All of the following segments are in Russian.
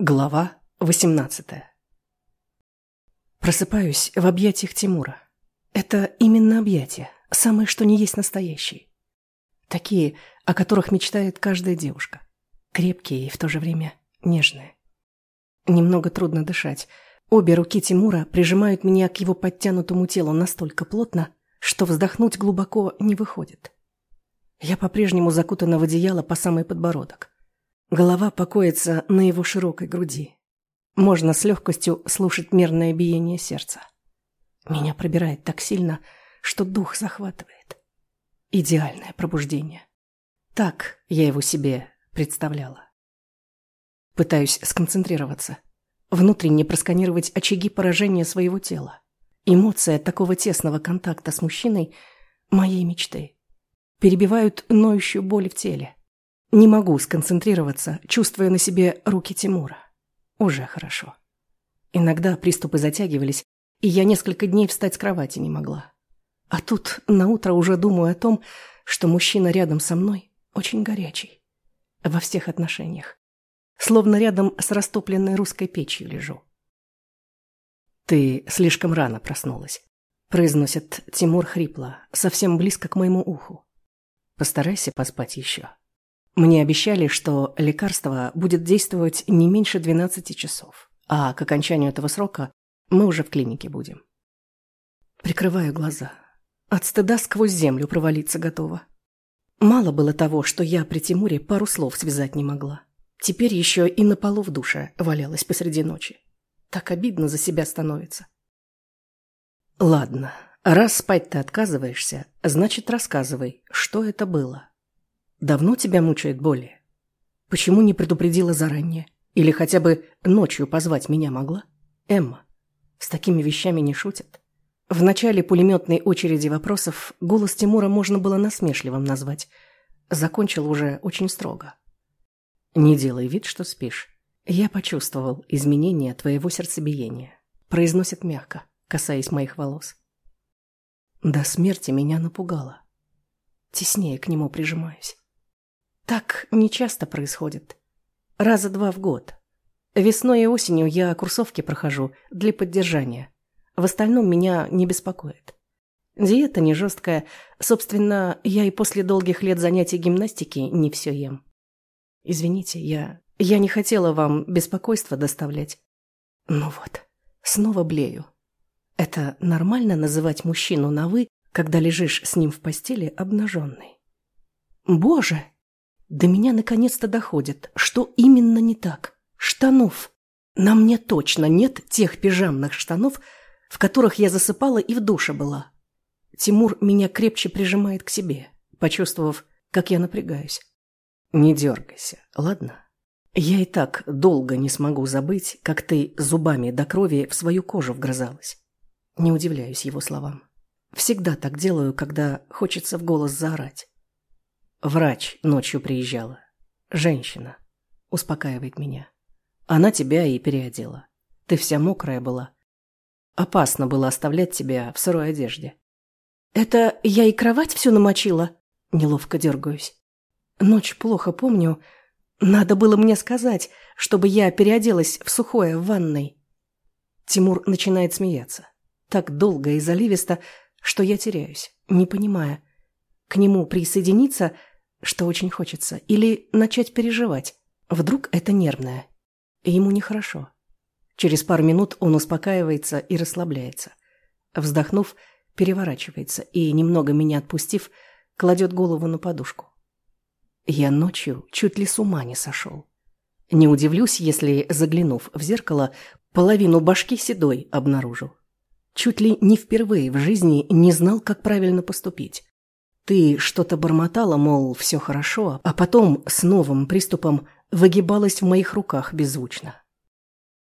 Глава 18 Просыпаюсь в объятиях Тимура. Это именно объятия, самые что ни есть настоящие. Такие, о которых мечтает каждая девушка. Крепкие и в то же время нежные. Немного трудно дышать. Обе руки Тимура прижимают меня к его подтянутому телу настолько плотно, что вздохнуть глубоко не выходит. Я по-прежнему закутана в одеяло по самый подбородок. Голова покоится на его широкой груди. Можно с легкостью слушать мерное биение сердца. Меня пробирает так сильно, что дух захватывает. Идеальное пробуждение. Так я его себе представляла. Пытаюсь сконцентрироваться. Внутренне просканировать очаги поражения своего тела. Эмоция такого тесного контакта с мужчиной – моей мечты. Перебивают ноющую боль в теле. Не могу сконцентрироваться, чувствуя на себе руки Тимура. Уже хорошо. Иногда приступы затягивались, и я несколько дней встать с кровати не могла. А тут на утро уже думаю о том, что мужчина рядом со мной очень горячий. Во всех отношениях. Словно рядом с растопленной русской печью лежу. «Ты слишком рано проснулась», — произносит Тимур хрипло, совсем близко к моему уху. «Постарайся поспать еще». Мне обещали, что лекарство будет действовать не меньше 12 часов, а к окончанию этого срока мы уже в клинике будем. Прикрываю глаза. От стыда сквозь землю провалиться готова. Мало было того, что я при Тимуре пару слов связать не могла. Теперь еще и на полу в душе валялась посреди ночи. Так обидно за себя становится. Ладно, раз спать ты отказываешься, значит рассказывай, что это было. Давно тебя мучает боли? Почему не предупредила заранее? Или хотя бы ночью позвать меня могла? Эмма, с такими вещами не шутят. В начале пулеметной очереди вопросов голос Тимура можно было насмешливым назвать. Закончил уже очень строго. «Не делай вид, что спишь. Я почувствовал изменение твоего сердцебиения», произносит мягко, касаясь моих волос. До смерти меня напугало. Теснее к нему прижимаюсь. Так нечасто происходит. Раза два в год. Весной и осенью я курсовки прохожу для поддержания. В остальном меня не беспокоит. Диета не жесткая. Собственно, я и после долгих лет занятий гимнастики не все ем. Извините, я... Я не хотела вам беспокойства доставлять. Ну вот, снова блею. Это нормально называть мужчину на «вы», когда лежишь с ним в постели обнаженный? Боже, до меня наконец-то доходит, что именно не так. Штанов. На мне точно нет тех пижамных штанов, в которых я засыпала и в душе была. Тимур меня крепче прижимает к себе, почувствовав, как я напрягаюсь. Не дергайся, ладно? Я и так долго не смогу забыть, как ты зубами до крови в свою кожу вгрызалась. Не удивляюсь его словам. Всегда так делаю, когда хочется в голос заорать. Врач ночью приезжала. Женщина. Успокаивает меня. Она тебя и переодела. Ты вся мокрая была. Опасно было оставлять тебя в сырой одежде. Это я и кровать всю намочила? Неловко дергаюсь. Ночь плохо помню. Надо было мне сказать, чтобы я переоделась в сухое в ванной. Тимур начинает смеяться. Так долго и заливисто, что я теряюсь, не понимая. К нему присоединиться – что очень хочется, или начать переживать. Вдруг это нервное. И ему нехорошо. Через пару минут он успокаивается и расслабляется. Вздохнув, переворачивается и, немного меня отпустив, кладет голову на подушку. Я ночью чуть ли с ума не сошел. Не удивлюсь, если, заглянув в зеркало, половину башки седой обнаружу. Чуть ли не впервые в жизни не знал, как правильно поступить. Ты что-то бормотала, мол, все хорошо, а потом с новым приступом выгибалась в моих руках беззвучно.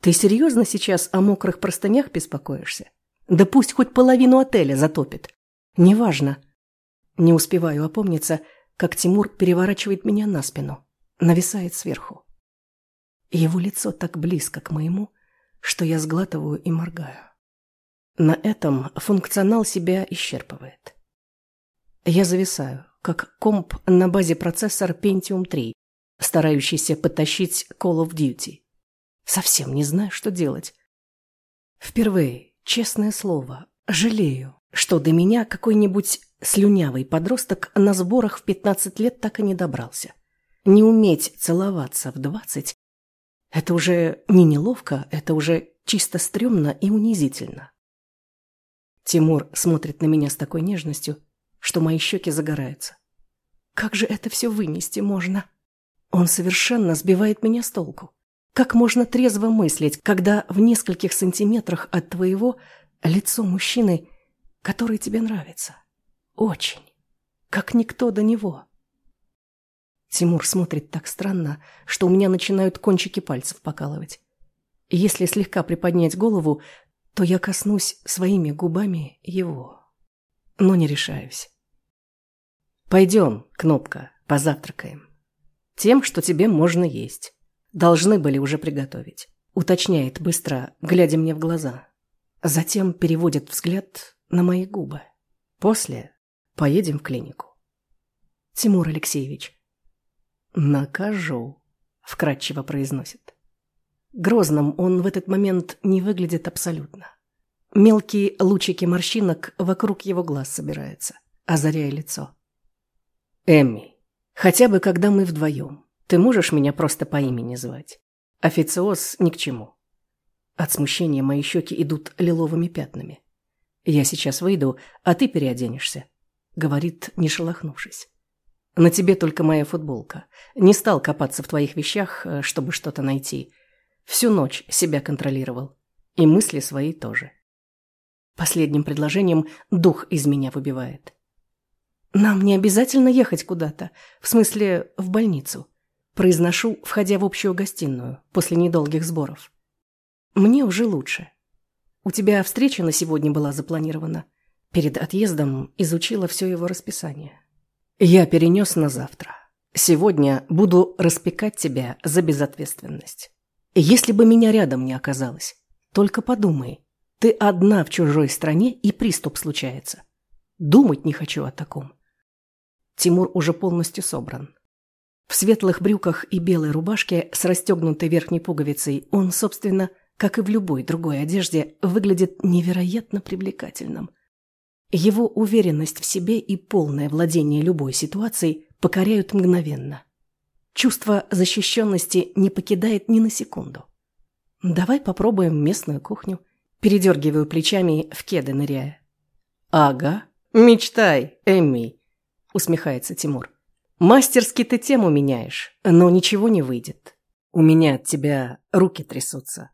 Ты серьезно сейчас о мокрых простынях беспокоишься? Да пусть хоть половину отеля затопит. Неважно. Не успеваю опомниться, как Тимур переворачивает меня на спину, нависает сверху. Его лицо так близко к моему, что я сглатываю и моргаю. На этом функционал себя исчерпывает. Я зависаю, как комп на базе процессор Pentium 3, старающийся потащить Call of Duty. Совсем не знаю, что делать. Впервые, честное слово, жалею, что до меня какой-нибудь слюнявый подросток на сборах в 15 лет так и не добрался. Не уметь целоваться в 20 – это уже не неловко, это уже чисто стрёмно и унизительно. Тимур смотрит на меня с такой нежностью, что мои щеки загораются. Как же это все вынести можно? Он совершенно сбивает меня с толку. Как можно трезво мыслить, когда в нескольких сантиметрах от твоего лицо мужчины, который тебе нравится? Очень. Как никто до него. Тимур смотрит так странно, что у меня начинают кончики пальцев покалывать. Если слегка приподнять голову, то я коснусь своими губами его. Но не решаюсь. «Пойдем, Кнопка, позавтракаем. Тем, что тебе можно есть. Должны были уже приготовить. Уточняет быстро, глядя мне в глаза. Затем переводит взгляд на мои губы. После поедем в клинику. Тимур Алексеевич. Накажу, вкратчиво произносит. Грозным он в этот момент не выглядит абсолютно. Мелкие лучики морщинок вокруг его глаз собираются, озаряя лицо. Эмми, хотя бы когда мы вдвоем. Ты можешь меня просто по имени звать? Официоз ни к чему. От смущения мои щеки идут лиловыми пятнами. Я сейчас выйду, а ты переоденешься, говорит, не шелохнувшись. На тебе только моя футболка. Не стал копаться в твоих вещах, э, чтобы что-то найти. Всю ночь себя контролировал. И мысли свои тоже. Последним предложением дух из меня выбивает. Нам не обязательно ехать куда-то. В смысле, в больницу. Произношу, входя в общую гостиную, после недолгих сборов. Мне уже лучше. У тебя встреча на сегодня была запланирована. Перед отъездом изучила все его расписание. Я перенес на завтра. Сегодня буду распекать тебя за безответственность. Если бы меня рядом не оказалось, только подумай, ты одна в чужой стране и приступ случается. Думать не хочу о таком. Тимур уже полностью собран. В светлых брюках и белой рубашке с расстегнутой верхней пуговицей он, собственно, как и в любой другой одежде, выглядит невероятно привлекательным. Его уверенность в себе и полное владение любой ситуацией покоряют мгновенно. Чувство защищенности не покидает ни на секунду. «Давай попробуем местную кухню», передергиваю плечами в кеды ныряя. «Ага, мечтай, Эмми», усмехается Тимур. Мастерски ты тему меняешь, но ничего не выйдет. У меня от тебя руки трясутся.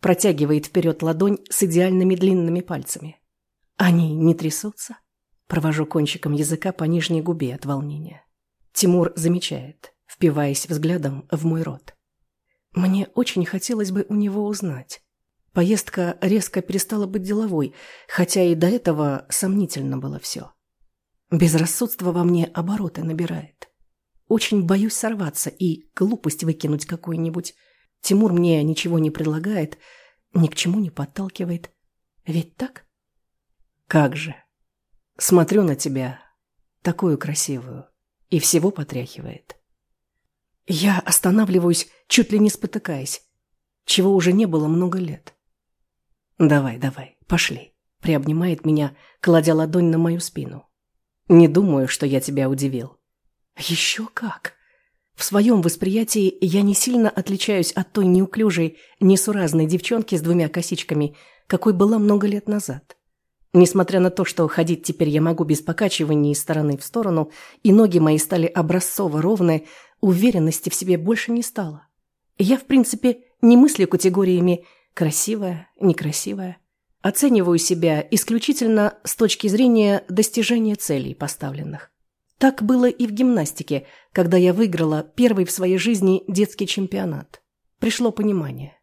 Протягивает вперед ладонь с идеальными длинными пальцами. Они не трясутся? Провожу кончиком языка по нижней губе от волнения. Тимур замечает, впиваясь взглядом в мой рот. Мне очень хотелось бы у него узнать. Поездка резко перестала быть деловой, хотя и до этого сомнительно было все. Безрассудство во мне обороты набирает. Очень боюсь сорваться и глупость выкинуть какую-нибудь. Тимур мне ничего не предлагает, ни к чему не подталкивает. Ведь так? Как же. Смотрю на тебя, такую красивую, и всего потряхивает. Я останавливаюсь, чуть ли не спотыкаясь, чего уже не было много лет. «Давай, давай, пошли», — приобнимает меня, кладя ладонь на мою спину. Не думаю, что я тебя удивил. Еще как. В своем восприятии я не сильно отличаюсь от той неуклюжей, несуразной девчонки с двумя косичками, какой была много лет назад. Несмотря на то, что ходить теперь я могу без покачиваний из стороны в сторону, и ноги мои стали образцово ровные, уверенности в себе больше не стало. Я, в принципе, не мыслю категориями «красивая», «некрасивая». Оцениваю себя исключительно с точки зрения достижения целей поставленных. Так было и в гимнастике, когда я выиграла первый в своей жизни детский чемпионат. Пришло понимание.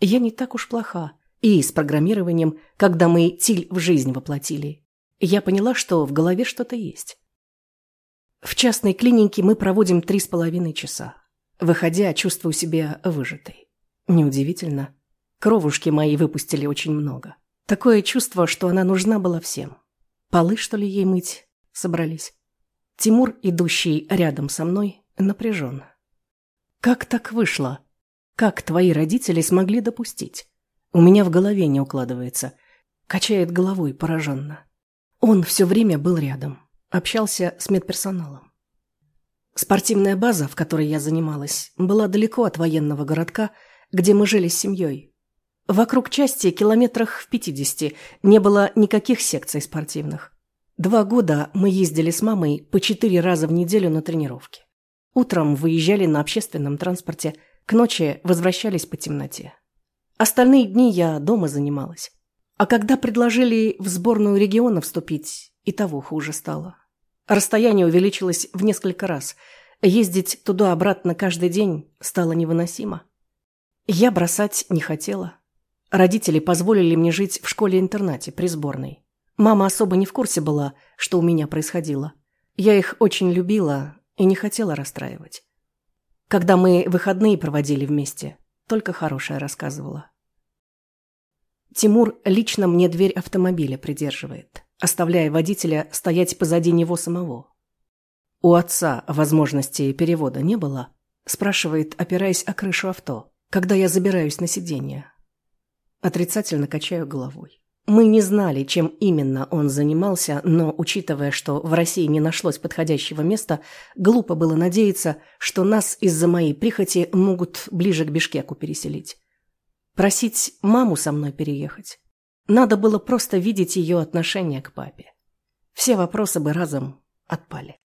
Я не так уж плоха. И с программированием, когда мы тиль в жизнь воплотили. Я поняла, что в голове что-то есть. В частной клинике мы проводим три с половиной часа. Выходя, чувствую себя выжатой. Неудивительно. Кровушки мои выпустили очень много. Такое чувство, что она нужна была всем. Полы, что ли, ей мыть собрались? Тимур, идущий рядом со мной, напряжен. Как так вышло? Как твои родители смогли допустить? У меня в голове не укладывается. Качает головой пораженно. Он все время был рядом. Общался с медперсоналом. Спортивная база, в которой я занималась, была далеко от военного городка, где мы жили с семьей. Вокруг части, километрах в 50, не было никаких секций спортивных. Два года мы ездили с мамой по четыре раза в неделю на тренировки. Утром выезжали на общественном транспорте, к ночи возвращались по темноте. Остальные дни я дома занималась. А когда предложили в сборную региона вступить, и того хуже стало. Расстояние увеличилось в несколько раз. Ездить туда-обратно каждый день стало невыносимо. Я бросать не хотела. Родители позволили мне жить в школе-интернате при сборной. Мама особо не в курсе была, что у меня происходило. Я их очень любила и не хотела расстраивать. Когда мы выходные проводили вместе, только хорошее рассказывала. Тимур лично мне дверь автомобиля придерживает, оставляя водителя стоять позади него самого. «У отца возможности перевода не было?» спрашивает, опираясь о крышу авто, когда я забираюсь на сиденье. Отрицательно качаю головой. Мы не знали, чем именно он занимался, но, учитывая, что в России не нашлось подходящего места, глупо было надеяться, что нас из-за моей прихоти могут ближе к Бишкеку переселить. Просить маму со мной переехать. Надо было просто видеть ее отношение к папе. Все вопросы бы разом отпали.